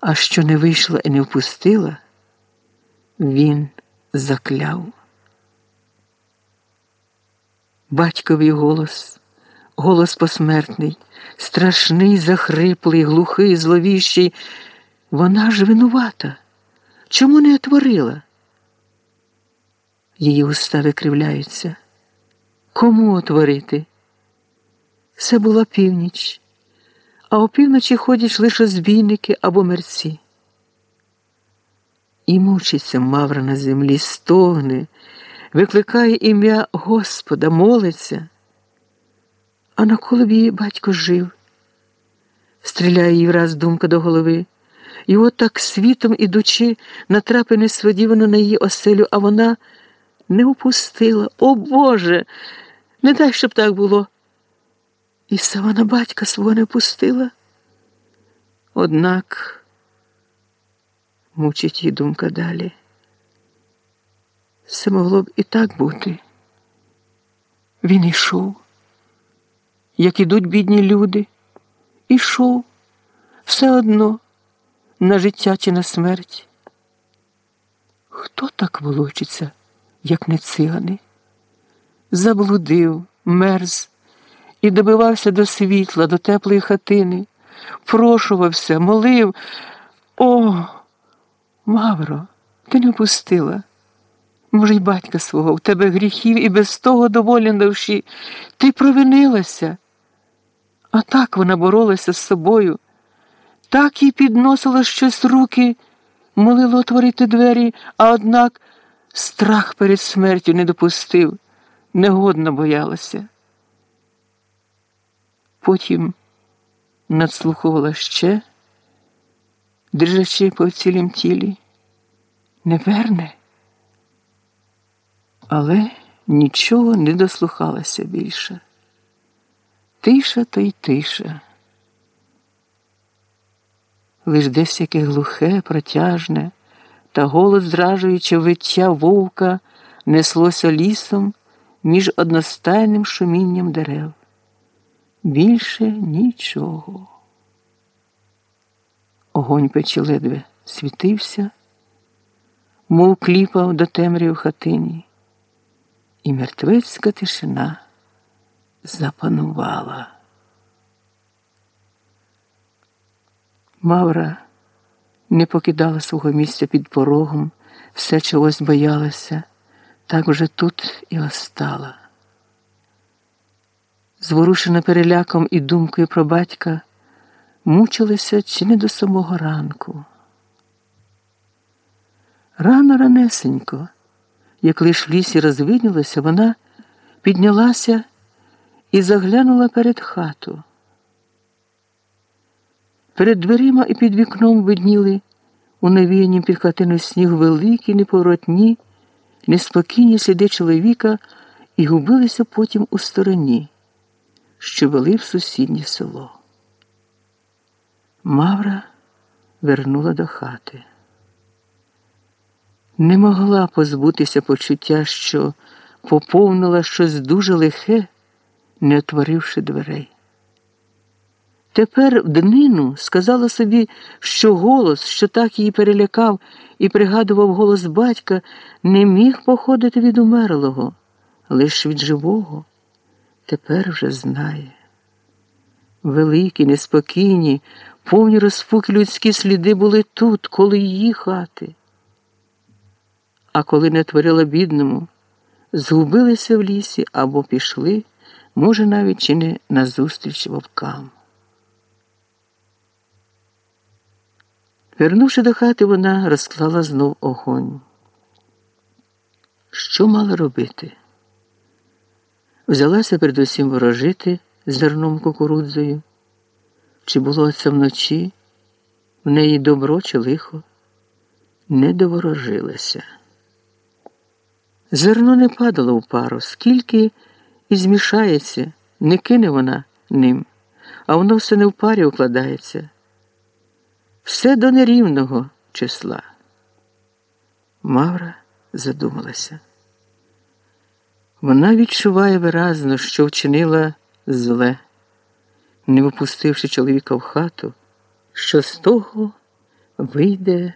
а що не вийшла і не впустила, він закляв. Батьковий голос, голос посмертний, страшний, захриплий, глухий, зловіщий. Вона ж винувата. Чому не отворила? Її уста викривляються. Кому отворити? Це була північ, а опівночі ходять лише збійники або мерці. І мучиться Мавра на землі, стогне, викликає ім'я Господа, молиться. А на колобі батько жив, стріляє їй враз думка до голови. І от так світом ідучи, натрапи несподівано на її оселю, а вона не упустила. О Боже, не дай, щоб так було. І сама на батька свого не пустила. Однак мучить її думка далі. Все могло б і так бути. Він ішов, як ідуть бідні люди, ішов все одно на життя чи на смерть. Хто так волочиться, як не цигани? Заблудив, мерз і добивався до світла, до теплої хатини, прошувався, молив. О, Мавро, ти не пустила. Може, й батька свого, в тебе гріхів і без того доволі на душі. Ти провинилася. А так вона боролася з собою, так їй підносила щось руки, молила отворити двері, а однак страх перед смертю не допустив, негодно боялася. Потім надслухувала ще, держачи по цілім тілі, не верне, але нічого не дослухалася більше. Тиша то й тиша. Лиш десь яке глухе, протяжне, та голос зражуючи виття вовка неслося лісом між одностайним шумінням дерев. Більше нічого. Огонь печі ледве світився, мов кліпав до темряви в хатині, і мертвецька тишина запанувала. Мавра не покидала свого місця під порогом, все чогось боялася, так уже тут і остала. Зворушена переляком і думкою про батька, мучилася чи не до самого ранку. Рано ранесенько, як лиш в лісі розвиднілося, вона піднялася і заглянула перед хату. Перед дверима і під вікном видніли у навіянні під хатину сніг великі, неповоротні, неспокійні сліди чоловіка і губилися потім у стороні, що вели в сусіднє село. Мавра вернула до хати. Не могла позбутися почуття, що поповнила щось дуже лихе, не отворивши дверей. Тепер в днину сказала собі, що голос, що так її перелякав і пригадував голос батька, не міг походити від умерлого, лише від живого. Тепер вже знає. Великі, неспокійні, повні розпуки людські сліди були тут, коли її хати. А коли не творила бідному, згубилися в лісі або пішли, може, навіть чи не назустріч вовкам. Вернувши до хати, вона розклала знов огонь. Що мала робити? Взялася передусім ворожити зерном кукурудзою. Чи було це вночі? В неї добро чи лихо? Не доворожилася. Зерно не падало в пару, скільки і змішається, не кине вона ним, а воно все не в парі укладається все до нерівного числа. Мавра задумалася. Вона відчуває виразно, що вчинила зле, не випустивши чоловіка в хату, що з того вийде